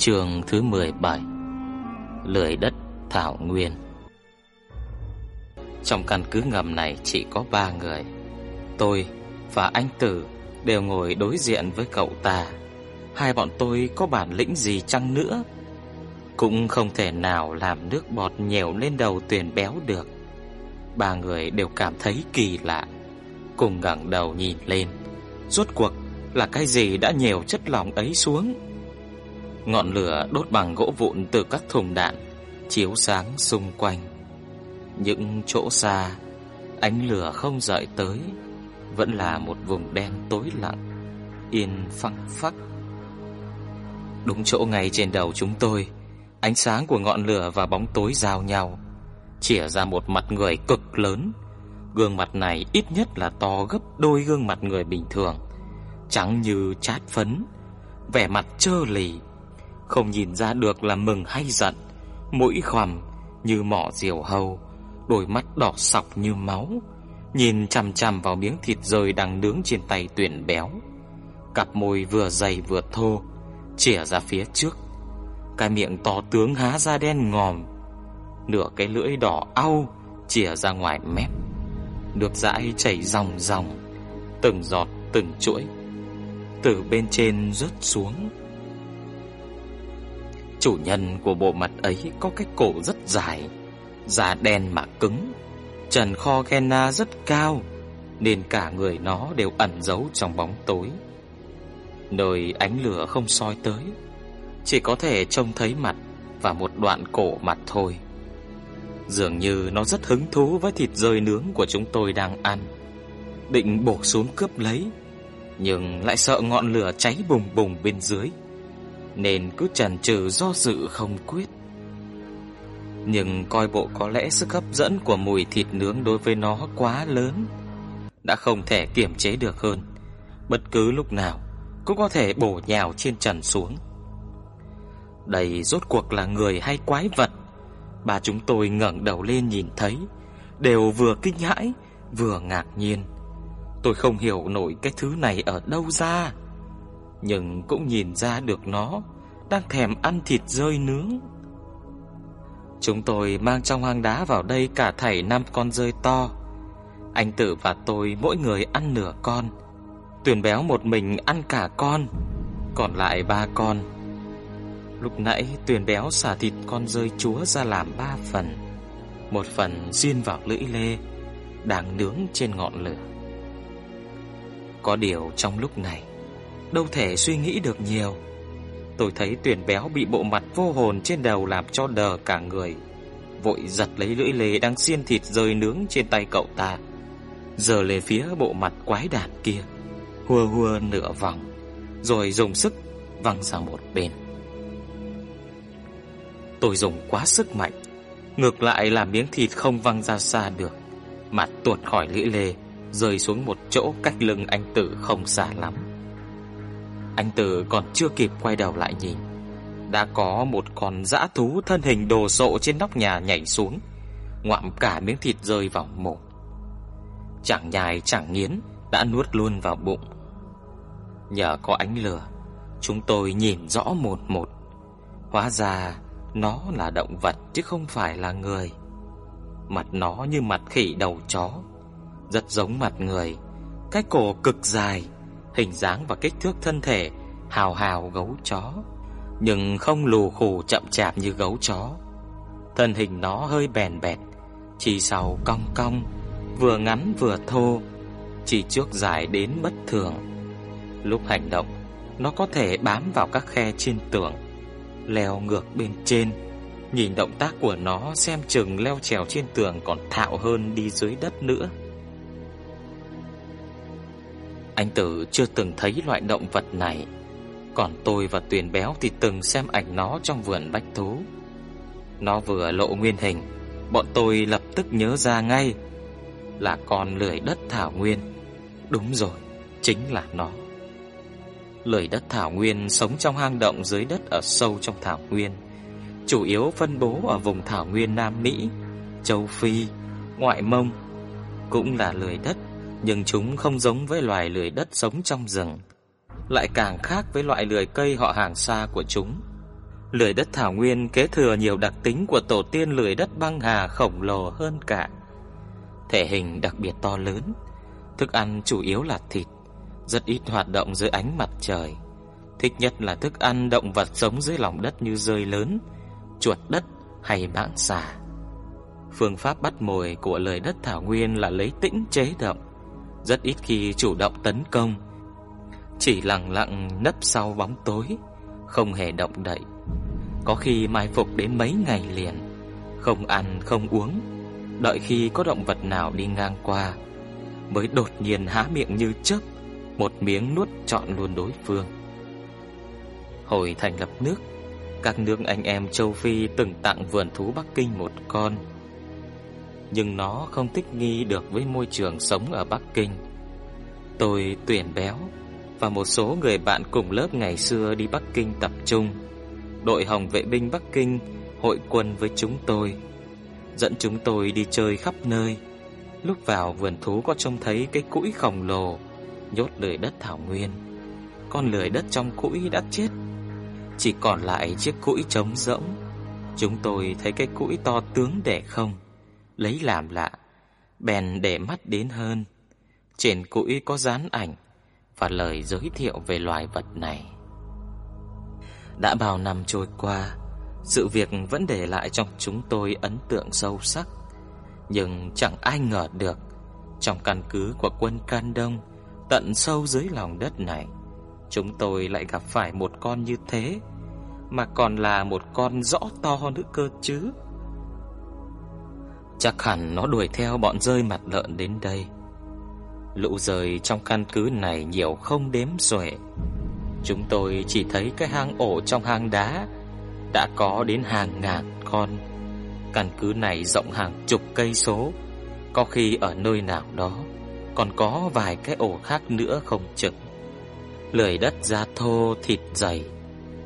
Chương thứ 17 Lưỡi đất Thảo Nguyên. Trong căn cứ ngầm này chỉ có ba người. Tôi và anh Tử đều ngồi đối diện với cậu ta. Hai bọn tôi có bản lĩnh gì chăng nữa? Cũng không thể nào làm nước bọt nhèo lên đầu tuyển béo được. Ba người đều cảm thấy kỳ lạ. Cùng ngẩng đầu nhìn lên. Rốt cuộc là cái gì đã nhèo chất lỏng ấy xuống? Ngọn lửa đốt bằng gỗ vụn từ các thùng đạn chiếu sáng xung quanh. Những chỗ xa, ánh lửa không dọi tới, vẫn là một vùng đen tối lặng, yên phăng phắc. Đúng chỗ ngay trên đầu chúng tôi, ánh sáng của ngọn lửa và bóng tối giao nhau, chỉa ra một mặt người cực lớn. Gương mặt này ít nhất là to gấp đôi gương mặt người bình thường, trắng như chát phấn, vẻ mặt trơ lì không nhìn ra được là mừng hay giận, mũi khoằm như mỏ diều hâu, đôi mắt đỏ sọc như máu, nhìn chằm chằm vào miếng thịt rơi đang nướng trên tay tuyển béo. Cặp môi vừa dày vừa thô, chĩa ra phía trước. Cái miệng to tướng há ra đen ngòm, nửa cái lưỡi đỏ au chĩa ra ngoài mép. được dãi chảy ròng ròng, từng giọt từng chuỗi từ bên trên rớt xuống Chủ nhân của bộ mặt ấy có cái cổ rất dài, da đen mà cứng, trần kho gena rất cao, nên cả người nó đều ẩn giấu trong bóng tối. Nơi ánh lửa không soi tới, chỉ có thể trông thấy mặt và một đoạn cổ mặt thôi. Dường như nó rất hứng thú với thịt rơi nướng của chúng tôi đang ăn, định bổ xuống cướp lấy, nhưng lại sợ ngọn lửa cháy bùng bùng bên dưới nên cứ chần chừ do dự không quyết. Nhưng coi bộ có lẽ sức hấp dẫn của mùi thịt nướng đối với nó quá lớn, đã không thể kiềm chế được hơn. Bất cứ lúc nào cũng có thể bổ nhào trên trần xuống. Đây rốt cuộc là người hay quái vật? Bà chúng tôi ngẩng đầu lên nhìn thấy, đều vừa kinh hãi vừa ngạc nhiên. Tôi không hiểu nổi cái thứ này ở đâu ra nhưng cũng nhìn ra được nó đang thèm ăn thịt rơi nướng. Chúng tôi mang trong hang đá vào đây cả thảy năm con rơi to. Anh Tử và tôi mỗi người ăn nửa con. Tuyền béo một mình ăn cả con, còn lại ba con. Lúc nãy Tuyền béo xả thịt con rơi chúa ra làm ba phần. Một phần xiên vào lưỡi lê, đang nướng trên ngọn lửa. Có điều trong lúc này, đâu thể suy nghĩ được nhiều. Tôi thấy tuyển béo bị bộ mặt vô hồn trên đầu làm cho đờ cả người. Vội giật lấy lưỡi lê đang xiên thịt rơi nướng trên tay cậu ta. Giờ lê phía bộ mặt quái đản kia, hùa hùa nửa vòng, rồi dùng sức văng sang một bên. Tôi dùng quá sức mạnh, ngược lại làm miếng thịt không văng ra xa được, mà tuột khỏi lưỡi lê, rơi xuống một chỗ cách lưng anh Tử không xa lắm. Anh Tử còn chưa kịp quay đầu lại nhìn. Đã có một con dã thú thân hình đồ sộ trên nóc nhà nhảy xuống, Ngoạm cả miếng thịt rơi vào mồm. Chẳng nhai chẳng nghiến Đã nuốt luôn vào bụng. Nhờ có ánh lửa, Chúng tôi nhìn rõ một một. Hóa ra Nó là động vật chứ không phải là người. Mặt nó như mặt khỉ đầu chó, Rất giống mặt người. Cái cổ cực dài, hình dáng và kích thước thân thể hào hào gấu chó, nhưng không lù khù chậm chạp như gấu chó. Thân hình nó hơi bèn bẹt, chỉ sau cong cong, vừa ngắn vừa thô, chỉ trước dài đến bất thường. Lúc hành động, nó có thể bám vào các khe trên tường, leo ngược bên trên. Nhìn động tác của nó xem chừng leo trèo trên tường còn thạo hơn đi dưới đất nữa. Anh Tử chưa từng thấy loại động vật này, còn tôi và Tuyền Béo thì từng xem ảnh nó trong vườn bách thú. Nó vừa lộ nguyên hình, bọn tôi lập tức nhớ ra ngay là con lười đất thảo nguyên. Đúng rồi, chính là nó. Lười đất thảo nguyên sống trong hang động dưới đất ở sâu trong thảo nguyên, chủ yếu phân bố ở vùng thảo nguyên Nam Mỹ, châu Phi, ngoại mông. Cũng là lười đất, nhưng chúng không giống với loài lười đất sống trong rừng, lại càng khác với loại lười cây họ hàng xa của chúng. Lười đất thảo nguyên kế thừa nhiều đặc tính của tổ tiên lười đất băng hà khổng lồ hơn cả. Thể hình đặc biệt to lớn, thức ăn chủ yếu là thịt, rất ít hoạt động dưới ánh mặt trời. Thích nhất là thức ăn động vật sống dưới lòng đất như rơi lớn, chuột đất hay mãng xà. Phương pháp bắt mồi của lười đất thảo nguyên là lấy tĩnh chế động, rất ít khi chủ động tấn công, chỉ lặng lặng nấp sau bóng tối, không hề động đậy. Có khi mai phục đến mấy ngày liền, không ăn không uống, đợi khi có động vật nào đi ngang qua mới đột nhiên há miệng như chớp, một miếng nuốt trọn luôn đối phương. Hồi thành lập nước, các nước anh em châu Phi từng tặng vườn thú Bắc Kinh một con. Nhưng nó không thích nghi được với môi trường sống ở Bắc Kinh. Tôi tuyển béo và một số người bạn cùng lớp ngày xưa đi Bắc Kinh tập trung. Đội Hồng vệ binh Bắc Kinh hội quân với chúng tôi, dẫn chúng tôi đi chơi khắp nơi. Lúc vào vườn thú có trông thấy cái cũi khổng lồ nhốt lười đất thảo nguyên. Con lười đất trong cũi đã chết, chỉ còn lại chiếc cũi trống rỗng. Chúng tôi thấy cái cũi to tướng để không, lấy làm lạ, bèn để mắt đến hơn. Trên cũi có dán ảnh và lời giới thiệu về loài vật này. Đã bao năm trôi qua, sự việc vẫn để lại trong chúng tôi ấn tượng sâu sắc, nhưng chẳng ai ngờ được trong căn cứ của quân Can Đông tận sâu dưới lòng đất này, chúng tôi lại gặp phải một con như thế, mà còn là một con rõ to nữa cơ chứ. Chắc hẳn nó đuổi theo bọn rơi mặt lợn đến đây. Lũ rời trong căn cứ này nhiều không đếm xuể. Chúng tôi chỉ thấy cái hang ổ trong hang đá đã có đến hàng ngàn con. Căn cứ này rộng hàng chục cây số, có khi ở nơi nào đó còn có vài cái ổ khác nữa không chừng. Lưỡi đất da thô thịt dày,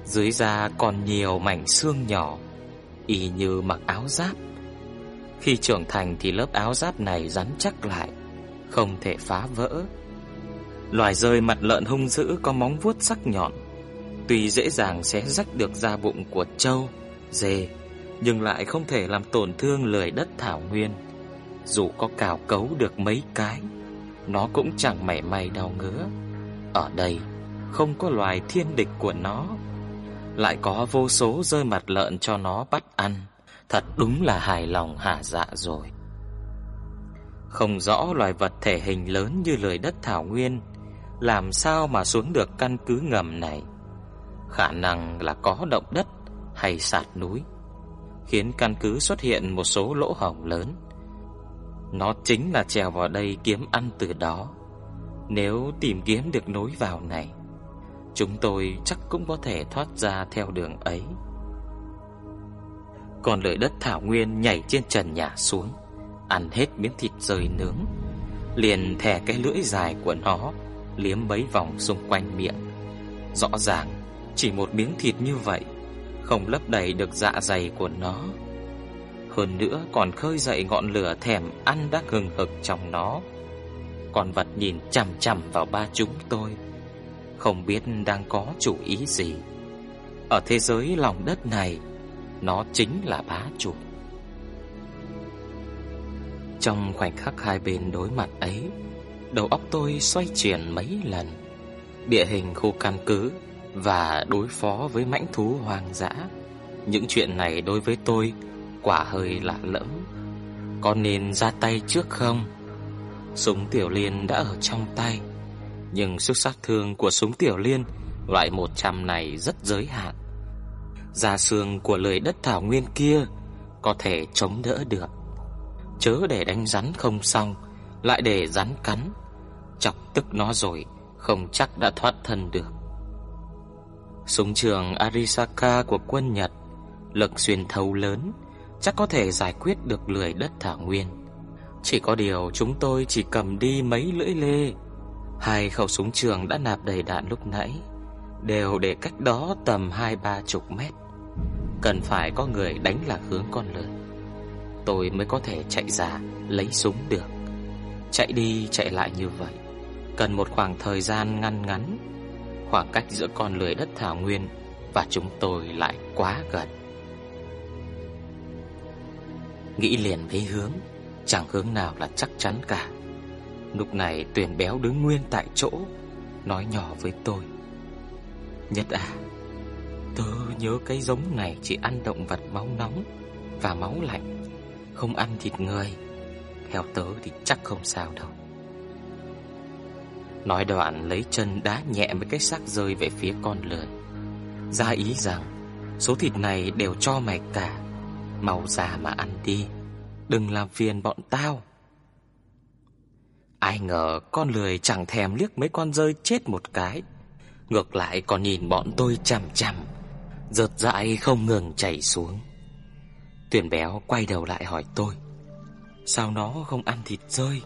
dưới da còn nhiều mảnh xương nhỏ, y như mặc áo giáp. Khi trưởng thành thì lớp áo giáp này rắn chắc lại, không thể phá vỡ. Loài rơi mặt lợn hung dữ có móng vuốt sắc nhọn, tuy dễ dàng xé rách được da bụng của trâu, dê, nhưng lại không thể làm tổn thương lười đất thảo nguyên. Dù có cào cấu được mấy cái, nó cũng chẳng mảy may đau ngứa. Ở đây không có loài thiên địch của nó, lại có vô số rơi mặt lợn cho nó bắt ăn, thật đúng là hài lòng hả dạ rồi. Không rõ loài vật thể hình lớn như lười đất thảo nguyên làm sao mà xuống được căn cứ ngầm này. Khả năng là có động đất hay sạt núi, khiến căn cứ xuất hiện một số lỗ hổng lớn. Nó chính là trèo vào đây kiếm ăn từ đó. Nếu tìm kiếm được nối vào này, chúng tôi chắc cũng có thể thoát ra theo đường ấy. Còn lưỡi đất thảo nguyên nhảy trên trần nhà xuống, ăn hết miếng thịt rời nướng, liền thè cái lưỡi dài của nó liếm mấy vòng xung quanh miệng. Rõ ràng chỉ một miếng thịt như vậy không lấp đầy được dạ dày của nó. Hơn nữa còn khơi dậy ngọn lửa thèm ăn đã hừng hực trong nó. Con vật nhìn chằm chằm vào ba chúng tôi, không biết đang có chủ ý gì. Ở thế giới lòng đất này, nó chính là bá chủ. Trong khoảnh khắc hai bên đối mặt ấy, đầu óc tôi xoay chuyển mấy lần. Địa hình khu căn cứ và đối phó với mãnh thú hoang dã. Những chuyện này đối với tôi quả hơi lạ lẫm. Có nên ra tay trước không? Súng Tiểu Liên đã ở trong tay, nhưng sức sát thương của súng Tiểu Liên loại 100 này rất giới hạn. Da xương của lưỡi đất thảo nguyên kia có thể chống đỡ được. Chớ để đánh rắn không xong, lại để rắn cắn, chọc tức nó rồi không chắc đã thoát thân được. Súng trường Arisaka của quân Nhật Lực xuyên thấu lớn Chắc có thể giải quyết được lười đất thảo nguyên. Chỉ có điều chúng tôi chỉ cầm đi mấy lưỡi lê. Hai khẩu súng trường đã nạp đầy đạn lúc nãy Đều để cách đó tầm hai ba chục mét. Cần phải có người đánh lạc hướng con lợn. Tôi mới có thể chạy ra, lấy súng được. Chạy đi, chạy lại như vậy. Cần một khoảng thời gian ngăn ngắn, Khoảng cách giữa con lười đất thảo nguyên Và chúng tôi lại quá gần. Nghĩ liền về hướng, Chẳng hướng nào là chắc chắn cả. Lúc này tuyển béo đứng nguyên tại chỗ, Nói nhỏ với tôi. Nhất à Tớ nhớ cái giống này chỉ ăn động vật máu nóng Và máu lạnh. Không ăn thịt người Theo tớ thì chắc không sao đâu. Nói đoạn lấy chân đá nhẹ mấy cái xác rơi về phía con lười Ra ý rằng, Số thịt này đều cho mày cả, Mau già mà ăn đi, Đừng làm phiền bọn tao. Ai ngờ con lười chẳng thèm liếc mấy con rơi chết một cái, Ngược lại còn nhìn bọn tôi chằm chằm Giật dại không ngừng chảy xuống. Tuyển béo quay đầu lại hỏi tôi, Sao nó không ăn thịt rơi?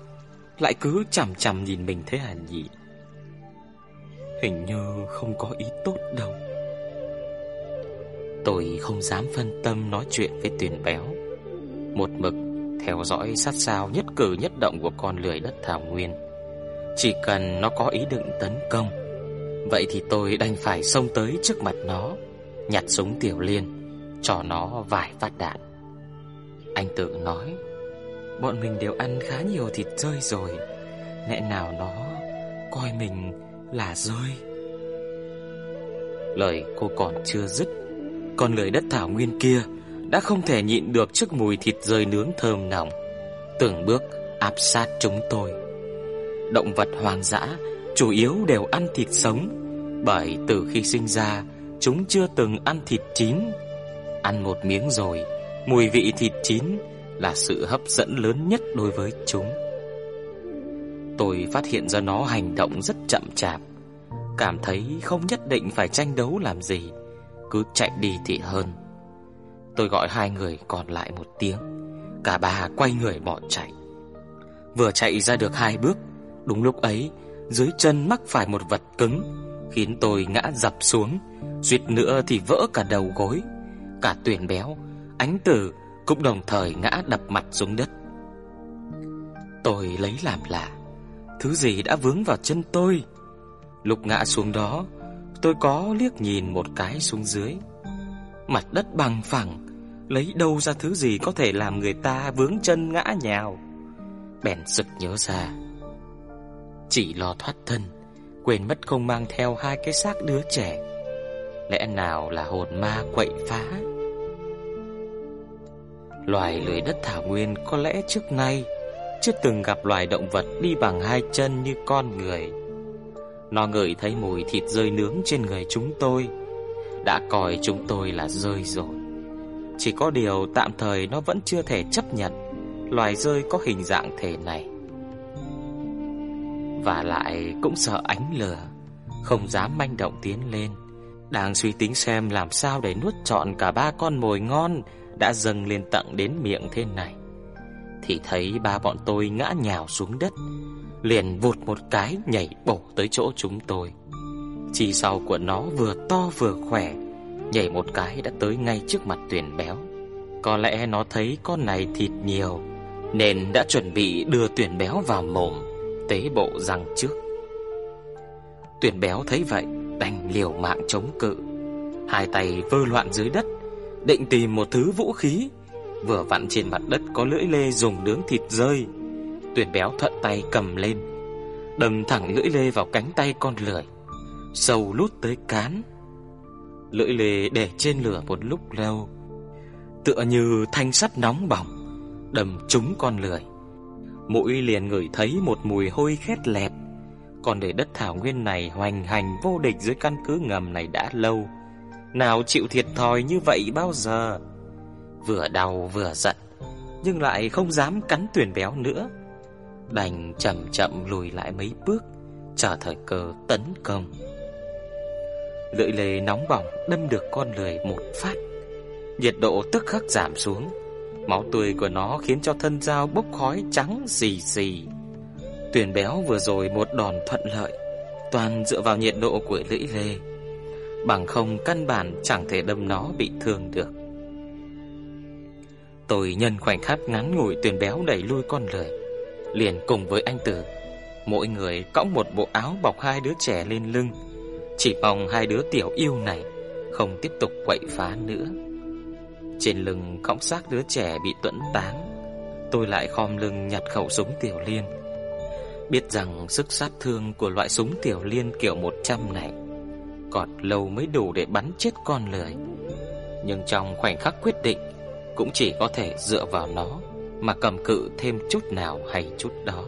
Lại cứ chằm chằm nhìn mình thế hả nhỉ? Hình như không có ý tốt đâu. Tôi không dám phân tâm nói chuyện với tuyển béo. Một mực theo dõi sát sao nhất cử nhất động của con lười đất thảo nguyên. Chỉ cần nó có ý định tấn công, Vậy thì tôi đành phải xông tới trước mặt nó, Nhặt súng tiểu liên, Cho nó vài phát đạn. Anh tự nói, Bọn mình đều ăn khá nhiều thịt rơi rồi. Lẽ nào nó Coi mình là rơi? Lời cô còn chưa dứt, Con người đất thảo nguyên kia Đã không thể nhịn được trước mùi thịt rơi nướng thơm nồng. Từng bước áp sát chúng tôi. Động vật hoang dã Chủ yếu đều ăn thịt sống, Bởi từ khi sinh ra, Chúng chưa từng ăn thịt chín. Ăn một miếng rồi Mùi vị thịt chín Là sự hấp dẫn lớn nhất đối với chúng. Tôi phát hiện ra nó hành động rất chậm chạp, Cảm thấy không nhất định phải tranh đấu làm gì, Cứ chạy đi thì hơn. Tôi gọi hai người còn lại một tiếng, Cả ba quay người bỏ chạy. Vừa chạy ra được hai bước, Đúng lúc ấy, Dưới chân mắc phải một vật cứng, Khiến tôi ngã dập xuống, Suýt nữa thì vỡ cả đầu gối, Cả tuyển béo Ánh tử cũng đồng thời ngã đập mặt xuống đất. Tôi lấy làm lạ, Thứ gì đã vướng vào chân tôi? Lúc ngã xuống đó, Tôi có liếc nhìn một cái xuống dưới. Mặt đất bằng phẳng, Lấy đâu ra thứ gì có thể làm người ta vướng chân ngã nhào? Bèn sực nhớ ra. Chỉ lo thoát thân, Quên mất không mang theo hai cái xác đứa trẻ. Lẽ nào là hồn ma quậy phá? Loài lưới đất thảo nguyên có lẽ trước nay Chưa từng gặp loài động vật đi bằng hai chân như con người. Nó ngửi thấy mùi thịt rơi nướng trên người chúng tôi, Đã coi chúng tôi là rơi rồi. Chỉ có điều tạm thời nó vẫn chưa thể chấp nhận Loài rơi có hình dạng thể này. Và lại cũng sợ ánh lửa, Không dám manh động tiến lên, đang suy tính xem làm sao để nuốt trọn cả ba con mồi ngon đã dâng lên tận đến miệng thế này. Thì thấy ba bọn tôi ngã nhào xuống đất, liền vụt một cái nhảy bổ tới chỗ chúng tôi. Chỉ sau của nó vừa to vừa khỏe, nhảy một cái đã tới ngay trước mặt tuyền béo. Có lẽ nó thấy con này thịt nhiều, nên đã chuẩn bị đưa tuyền béo vào mồm, tế bộ răng trước. Tuyền béo thấy vậy, đành liều mạng chống cự. Hai tay vơ loạn dưới đất, định tìm một thứ vũ khí. Vừa vặn trên mặt đất có lưỡi lê dùng nướng thịt rơi. Tuyển béo thuận tay cầm lên, đâm thẳng lưỡi lê vào cánh tay con lười, sâu lút tới cán. Lưỡi lê để trên lửa một lúc lâu, tựa như thanh sắt nóng bỏng, đâm trúng con lười. Mũi liền ngửi thấy một mùi hôi khét lẹt còn để đất thảo nguyên này hoành hành vô địch dưới căn cứ ngầm này đã lâu nào chịu thiệt thòi như vậy bao giờ Vừa đau vừa giận Nhưng lại không dám cắn tuyển béo nữa Đành chậm chậm lùi lại mấy bước Chờ thời cơ tấn công Lưỡi lê nóng bỏng đâm được con lười một phát. Nhiệt độ tức khắc giảm xuống. Máu tươi của nó khiến cho thân dao bốc khói trắng xì xì. Tuyền béo vừa rồi một đòn thuận lợi, toàn dựa vào nhiệt độ của lưỡi lê. Bằng không căn bản chẳng thể đâm nó bị thương được. Tôi nhân khoảnh khắc ngắn ngủi Tuyền béo đẩy lui con lười, liền cùng với anh Tử, mỗi người cõng một bộ áo bọc hai đứa trẻ lên lưng. Chỉ mong hai đứa tiểu yêu này Không tiếp tục quậy phá nữa. Trên lưng cõng xác đứa trẻ bị tuẫn táng Tôi lại khom lưng nhặt khẩu súng tiểu liên. Biết rằng sức sát thương của loại súng tiểu liên kiểu 100 này còn lâu mới đủ để bắn chết con lười. Nhưng trong khoảnh khắc quyết định, Cũng chỉ có thể dựa vào nó Mà cầm cự thêm chút nào hay chút đó.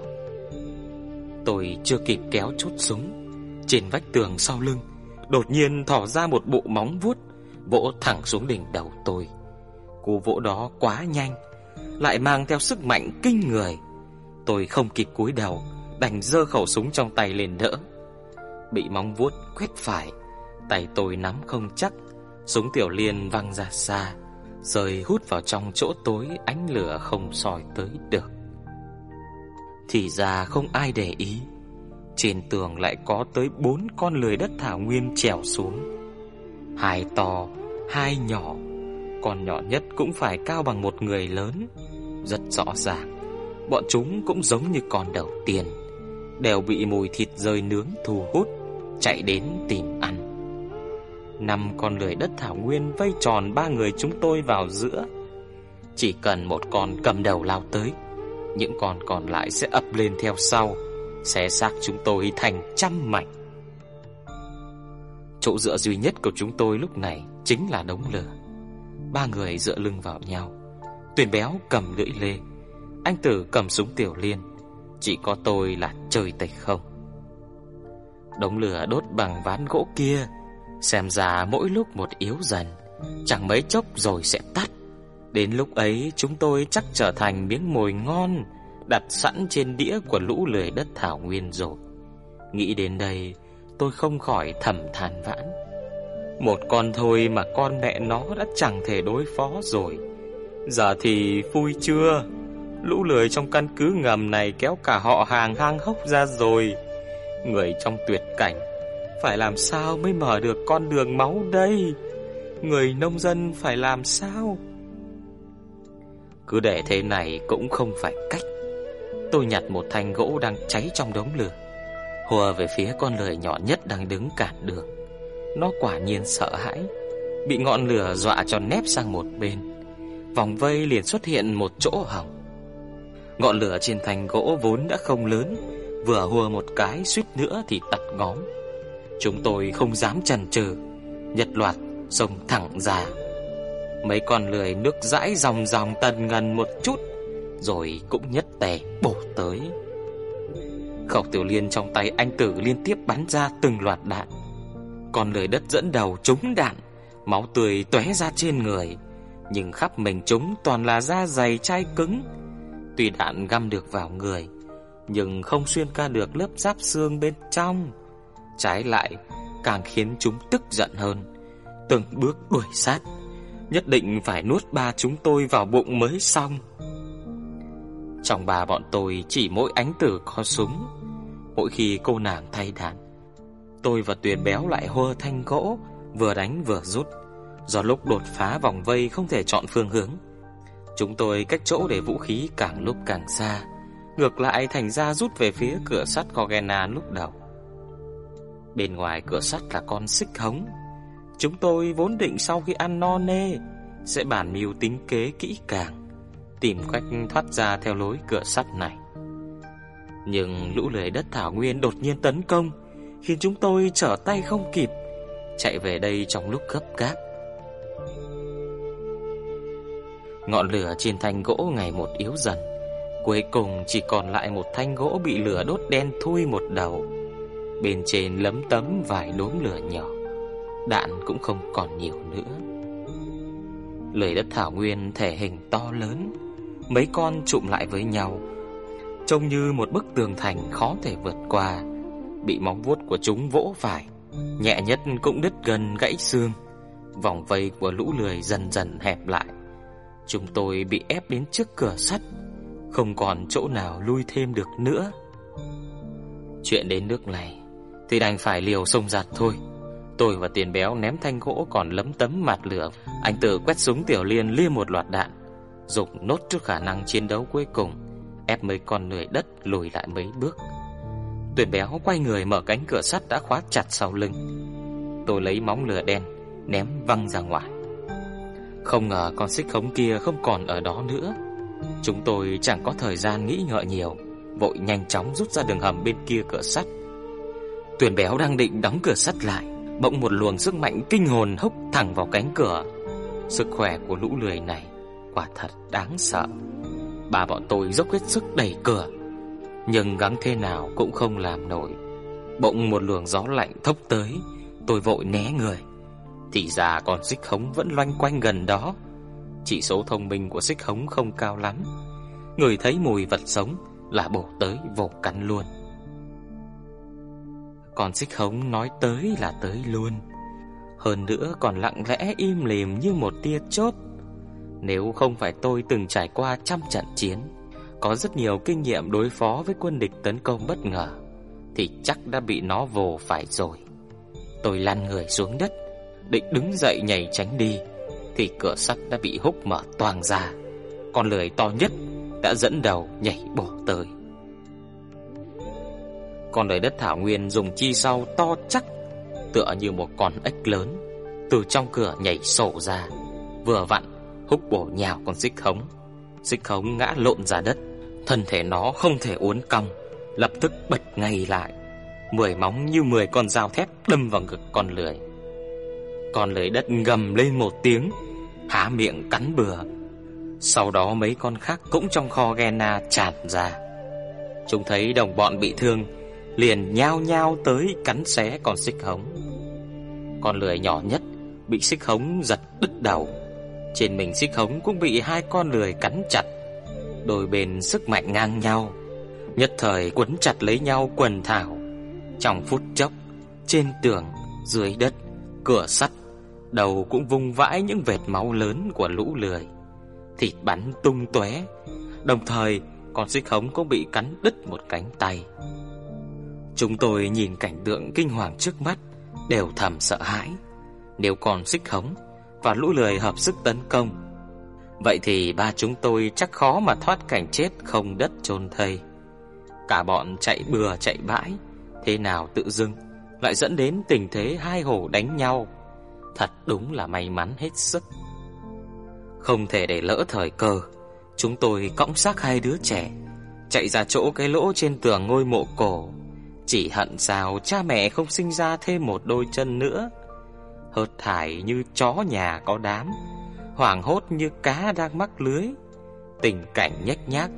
Tôi chưa kịp kéo chút súng, trên vách tường sau lưng, Đột nhiên thỏ ra một bộ móng vuốt, Vỗ thẳng xuống đỉnh đầu tôi. Cú vỗ đó quá nhanh, Lại mang theo sức mạnh kinh người. Tôi không kịp cúi đầu, Đành giơ khẩu súng trong tay lên đỡ. Bị móng vuốt quét phải Tay tôi nắm không chắc. Súng tiểu liên văng ra xa Rơi hút vào trong chỗ tối Ánh lửa không soi tới được. Thì ra không ai để ý trên tường lại có tới bốn con lười đất thảo nguyên trèo xuống. Hai to, hai nhỏ Con nhỏ nhất cũng phải cao bằng một người lớn. Rất rõ ràng Bọn chúng cũng giống như con đầu tiên Đều bị mùi thịt rơi nướng thu hút Chạy đến tìm ăn. Năm con lười đất thảo nguyên vây tròn ba người chúng tôi vào giữa Chỉ cần một con cầm đầu lao tới Những con còn lại sẽ ập lên theo sau xé xác chúng tôi thành trăm mảnh. Chỗ dựa duy nhất của chúng tôi lúc này chính là đống lửa. Ba người dựa lưng vào nhau. Tuyền béo cầm lưỡi lê, anh Tử cầm súng tiểu liên, chỉ có tôi là chơi tay không. Đống lửa đốt bằng ván gỗ kia, xem ra mỗi lúc một yếu dần, chẳng mấy chốc rồi sẽ tắt. Đến lúc ấy chúng tôi chắc trở thành miếng mồi ngon đặt sẵn trên đĩa của lũ lười đất thảo nguyên rồi. Nghĩ đến đây, tôi không khỏi thầm than vãn. Một con thôi mà con mẹ nó đã chẳng thể đối phó rồi. Giờ thì vui chưa? Lũ lười trong căn cứ ngầm này kéo cả họ hàng hang hốc ra rồi. Người trong tuyệt cảnh, phải làm sao mới mở được con đường máu đây? Người nông dân phải làm sao? Cứ để thế này cũng không phải cách. Tôi nhặt một thanh gỗ đang cháy trong đống lửa. Hùa về phía con lười nhỏ nhất đang đứng cản đường. Nó quả nhiên sợ hãi. Bị ngọn lửa dọa cho nép sang một bên. Vòng vây liền xuất hiện một chỗ hỏng. Ngọn lửa trên thanh gỗ vốn đã không lớn. Vừa hùa một cái, suýt nữa thì tắt ngóm. Chúng tôi không dám chần chừ nhất loạt xông thẳng ra Mấy con lười nước dãi dòng dòng tần ngần một chút rồi cũng nhất tề bổ tới. Khẩu tiểu liên trong tay anh tử liên tiếp bắn ra từng loạt đạn. con lười đất dẫn đầu trúng đạn, máu tươi tóe ra trên người, nhưng khắp mình chúng toàn là da dày chai cứng. Tuy đạn găm được vào người, nhưng không xuyên qua được lớp giáp xương bên trong. Trái lại, càng khiến chúng tức giận hơn, từng bước đuổi sát, nhất định phải nuốt ba chúng tôi vào bụng mới xong. Trong ba bọn tôi chỉ mỗi ánh tử có súng. Mỗi khi cô nàng thay đạn Tôi và Tuyền Béo lại hô thanh gỗ Vừa đánh vừa rút. Do lúc đột phá vòng vây không thể chọn phương hướng Chúng tôi cách chỗ để vũ khí càng lúc càng xa Ngược lại thành ra rút về phía cửa sắt Kogena lúc đầu. Bên ngoài cửa sắt là con xích hống Chúng tôi vốn định sau khi ăn no nê Sẽ bàn mưu tính kế kỹ càng tìm cách thoát ra theo lối cửa sắt này. Nhưng lũ lười đất thảo nguyên đột nhiên tấn công, khiến chúng tôi trở tay không kịp, chạy về đây trong lúc gấp gáp. Ngọn lửa trên thanh gỗ ngày một yếu dần, cuối cùng chỉ còn lại một thanh gỗ bị lửa đốt đen thui một đầu. Bên trên lấm tấm vài đốm lửa nhỏ, đạn cũng không còn nhiều nữa. Lưỡi đất thảo nguyên thể hình to lớn, mấy con trụm lại với nhau, trông như một bức tường thành khó thể vượt qua, bị móng vuốt của chúng vỗ phải, nhẹ nhất cũng đứt gần gãy xương. Vòng vây của lũ lười dần dần hẹp lại. Chúng tôi bị ép đến trước cửa sắt, không còn chỗ nào lui thêm được nữa. Chuyện đến nước này thì đành phải liều sông giặt thôi. Tôi và tiền béo ném thanh gỗ còn lấm tấm mặt lửa, anh tự quét súng tiểu liên lia một loạt đạn, dùng nốt trước khả năng chiến đấu cuối cùng, ép mấy con người đất lùi lại mấy bước. Tuyển béo quay người mở cánh cửa sắt đã khóa chặt sau lưng. Tôi lấy móng lửa đen ném văng ra ngoài. Không ngờ con xích khống kia không còn ở đó nữa. Chúng tôi chẳng có thời gian nghĩ ngợi nhiều, vội nhanh chóng rút ra đường hầm bên kia cửa sắt. Tuyển béo đang định đóng cửa sắt lại, bỗng một luồng sức mạnh kinh hồn húc thẳng vào cánh cửa. Sức khỏe của lũ lười này quả thật đáng sợ. Bà bọn tôi dốc hết sức đẩy cửa, nhưng gắng thế nào cũng không làm nổi. Bỗng một luồng gió lạnh thốc tới, tôi vội né người. Thì ra con xích hống vẫn loanh quanh gần đó. Chỉ số thông minh của xích hống không cao lắm. Người thấy mùi vật sống là bổ tới vồ cắn luôn. Con xích hống nói tới là tới luôn. Hơn nữa còn lặng lẽ im lìm như một tia chớp. Nếu không phải tôi từng trải qua trăm trận chiến, có rất nhiều kinh nghiệm đối phó với quân địch tấn công bất ngờ, thì chắc đã bị nó vồ phải rồi. Tôi lăn người xuống đất, định đứng dậy nhảy tránh đi, thì cửa sắt đã bị húc mở toang ra. Con lười to nhất đã dẫn đầu nhảy bỏ tới. Con đời đất thảo nguyên dùng chi sau to chắc, tựa như một con ếch lớn, từ trong cửa nhảy sổ ra, vừa vặn húc bổ nhào con xích hống. Xích hống ngã lộn ra đất, thân thể nó không thể uốn cong, lập tức bật ngay lại. Mười móng như mười con dao thép đâm vào ngực con lười. Con lười đất gầm lên một tiếng, há miệng cắn bừa. Sau đó mấy con khác cũng trong kho Gena tràn ra. Chúng thấy đồng bọn bị thương, liền nhao nhao tới cắn xé con xích hống. Con lười nhỏ nhất bị xích hống giật đứt đầu. Trên mình xích hống cũng bị hai con lười cắn chặt. Đôi bên sức mạnh ngang nhau, nhất thời quấn chặt lấy nhau quần thảo. Trong phút chốc, trên tường, dưới đất, cửa sắt, đầu cũng vung vãi những vệt máu lớn của lũ lười. Thịt bắn tung tóe, đồng thời con xích hống cũng bị cắn đứt một cánh tay. Chúng tôi nhìn cảnh tượng kinh hoàng trước mắt, đều thầm sợ hãi. Nếu còn xích hống và lũ lười hợp sức tấn công, vậy thì ba chúng tôi chắc khó mà thoát cảnh chết không đất chôn thây. Cả bọn chạy bừa chạy bãi, thế nào tự dưng lại dẫn đến tình thế hai hổ đánh nhau. Thật đúng là may mắn hết sức. Không thể để lỡ thời cơ, chúng tôi cõng xác hai đứa trẻ, chạy ra chỗ cái lỗ trên tường ngôi mộ cổ. Chỉ hận sao cha mẹ không sinh ra thêm một đôi chân nữa. Hợt thải như chó nhà có đám, hoảng hốt như cá đang mắc lưới. Tình cảnh nhếch nhác,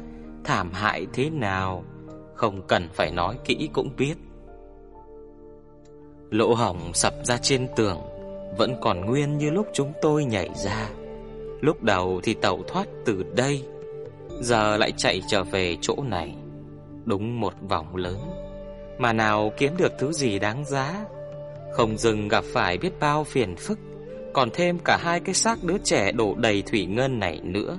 thảm hại thế nào, không cần phải nói kỹ cũng biết. Lỗ hổng sập ra trên tường Vẫn còn nguyên như lúc chúng tôi nhảy ra Lúc đầu thì tẩu thoát từ đây Giờ lại chạy trở về chỗ này Đúng một vòng lớn mà nào kiếm được thứ gì đáng giá Không dừng gặp phải biết bao phiền phức Còn thêm cả hai cái xác đứa trẻ đổ đầy thủy ngân này nữa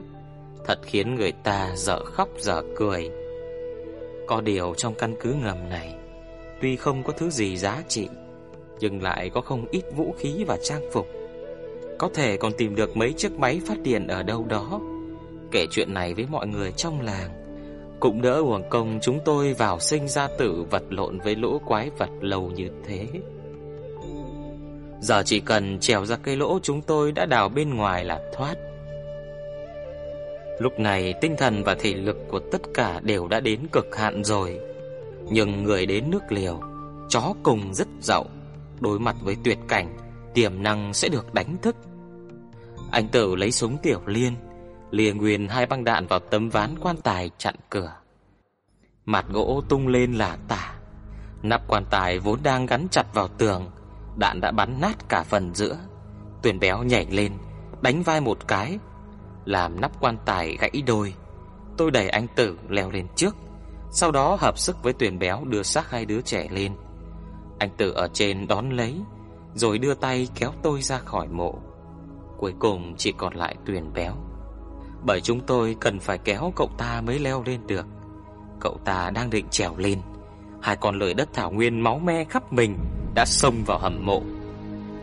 Thật khiến người ta dở khóc dở cười Có điều trong căn cứ ngầm này Tuy không có thứ gì giá trị nhưng lại có không ít vũ khí và trang phục. Có thể còn tìm được mấy chiếc máy phát điện ở đâu đó. Kể chuyện này với mọi người trong làng, cũng đỡ uổng công chúng tôi vào sinh ra tử vật lộn với lỗ quái vật lâu như thế. Giờ chỉ cần trèo ra cây lỗ chúng tôi đã đào bên ngoài là thoát. Lúc này tinh thần và thể lực của tất cả đều đã đến cực hạn rồi. Nhưng người đến nước liều, chó cùng rất dậu, đối mặt với tuyệt cảnh, tiềm năng sẽ được đánh thức. Anh Tử lấy súng tiểu liên, lìa nguyên hai băng đạn vào tấm ván quan tài chặn cửa. Mặt gỗ tung lên là tả. Nắp quan tài vốn đang gắn chặt vào tường, đạn đã bắn nát cả phần giữa. Tuyền béo nhảy lên, đánh vai một cái, làm nắp quan tài gãy đôi. Tôi đẩy anh Tử leo lên trước, sau đó hợp sức với Tuyền béo đưa xác hai đứa trẻ lên. Anh Tử ở trên đón lấy Rồi đưa tay kéo tôi ra khỏi mộ Cuối cùng chỉ còn lại Tuyền béo bởi chúng tôi cần phải kéo cậu ta mới leo lên được. Cậu ta đang định trèo lên. Hai con lưỡi đất thảo nguyên máu me khắp mình Đã xông vào hầm mộ.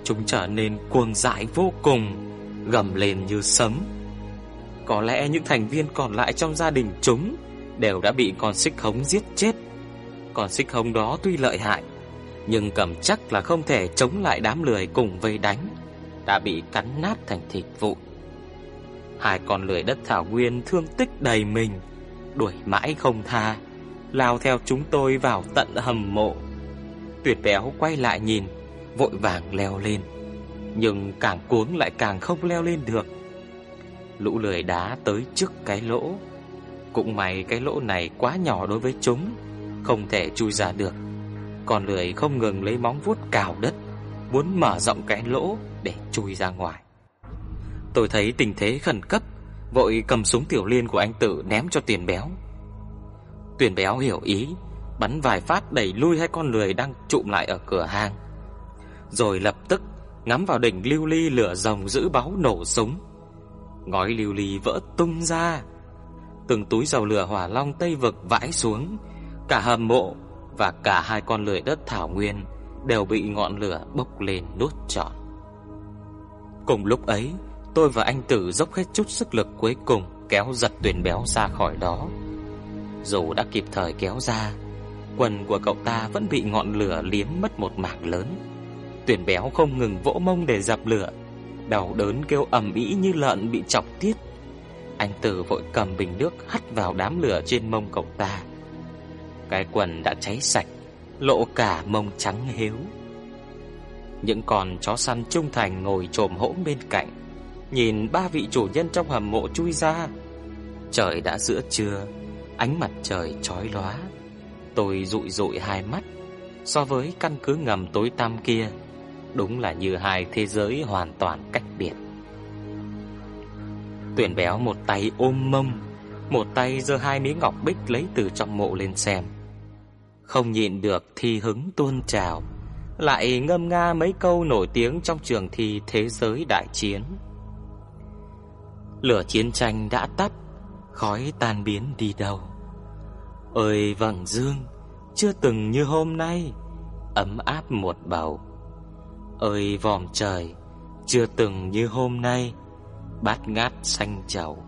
Chúng trở nên cuồng dại vô cùng, Gầm lên như sấm. Có lẽ những thành viên còn lại trong gia đình chúng Đều đã bị con xích hống giết chết. Con xích hống đó tuy lợi hại, Nhưng cầm chắc là không thể chống lại đám lười cùng vây đánh, Đã bị cắn nát thành thịt vụn. Hai con lười đất thảo nguyên thương tích đầy mình, Đuổi mãi không tha, Lao theo chúng tôi vào tận hầm mộ. Tuyệt béo quay lại nhìn, Vội vàng leo lên, Nhưng càng cuống lại càng không leo lên được. Lũ lười đá tới trước cái lỗ. Cũng may cái lỗ này quá nhỏ đối với chúng, Không thể chui ra được. Còn lười không ngừng lấy móng vuốt cào đất, Muốn mở rộng cái lỗ để chui ra ngoài. Tôi thấy tình thế khẩn cấp, Vội cầm súng tiểu liên của anh Tử ném cho tiền béo. Tiền béo hiểu ý, Bắn vài phát đẩy lui hai con lười đang trụm lại ở cửa hang Rồi lập tức ngắm vào đỉnh lưu ly lửa rồng giữ báu nổ súng. Ngói lưu ly vỡ tung ra. Từng túi dầu lửa hỏa long tây vực vãi xuống. Cả hầm mộ và cả hai con lười đất thảo nguyên Đều bị ngọn lửa bốc lên đốt trọn. Cùng lúc ấy Tôi và anh Tử dốc hết chút sức lực cuối cùng Kéo giật tuyển béo ra khỏi đó. Dù đã kịp thời kéo ra, Quần của cậu ta vẫn bị ngọn lửa liếm mất một mảng lớn. Tuyển béo không ngừng vỗ mông để dập lửa, Đau đớn kêu ầm ĩ như lợn bị chọc tiết. Anh Tử vội cầm bình nước hắt vào đám lửa trên mông cậu ta. Cái quần đã cháy sạch, Lộ cả mông trắng hiếu Những con chó săn trung thành ngồi trồm hỗn bên cạnh Nhìn ba vị chủ nhân trong hầm mộ chui ra. Trời đã giữa trưa, Ánh mặt trời chói lóa. Tôi dụi dụi hai mắt, So với căn cứ ngầm tối tăm kia, Đúng là như hai thế giới hoàn toàn cách biệt. Tuyển béo một tay ôm mông, Một tay giơ hai miếng ngọc bích lấy từ trong mộ lên xem. Không nhịn được thi hứng tuôn trào, Lại ngâm nga mấy câu nổi tiếng trong trường thi thế giới đại chiến. Lửa chiến tranh đã tắt, Khói tan biến đi đâu. Ơi vầng dương, Chưa từng như hôm nay, Ấm áp một bầu. Ơi vòm trời, Chưa từng như hôm nay, Bát ngát xanh chầu.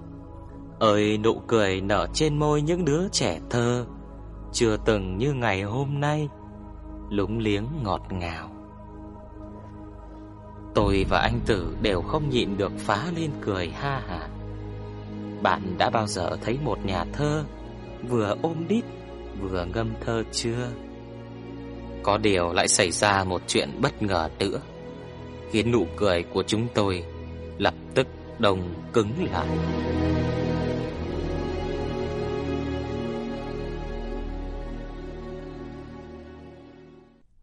Ơi nụ cười nở trên môi những đứa trẻ thơ, Chưa từng như ngày hôm nay, Lúng liếng ngọt ngào. Tôi và anh Tử đều không nhịn được phá lên cười ha hả Bạn đã bao giờ thấy một nhà thơ Vừa ôm đít, Vừa ngâm thơ chưa? Có điều lại xảy ra một chuyện bất ngờ nữa, Khiến nụ cười của chúng tôi Lập tức đông cứng lại.